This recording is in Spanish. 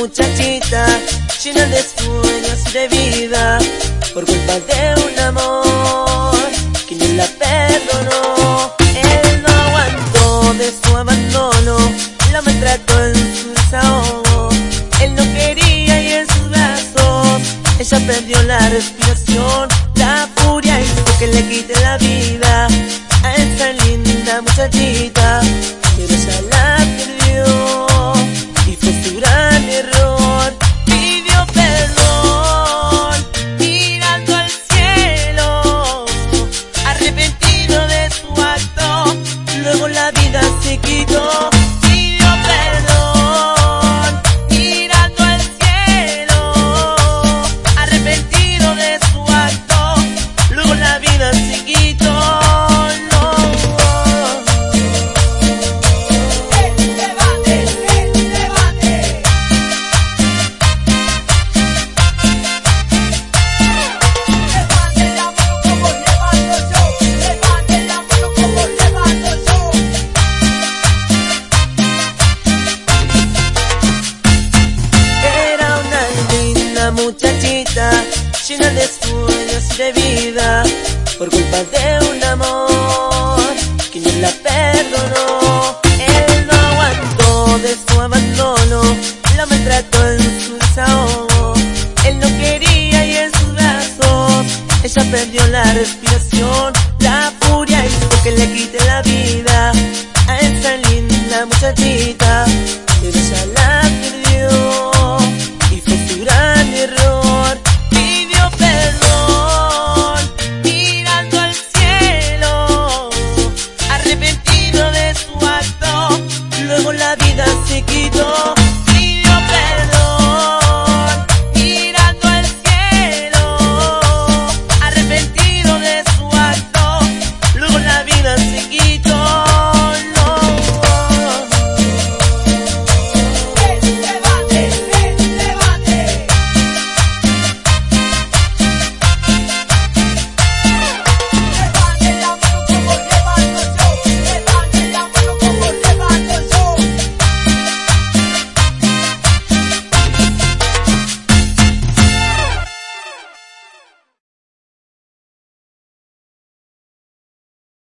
muchachita llena de sueños y de vida por culpa de un amor que no la perdonó. Él no aguantó de su abandono, la maltrató en su desahogo. Él no quería y en sus brazos ella perdió la respiración. La furia hizo que le quite la vida a esa linda muchachita, muchachita llena de sueños y de vida por culpa de un amor que no la perdonó. Él no aguantó de su abandono, la maltrató en su desahogo. Él no quería y en sus brazos ella perdió la respiración. La furia hizo que le quite la vida a esa linda muchachita,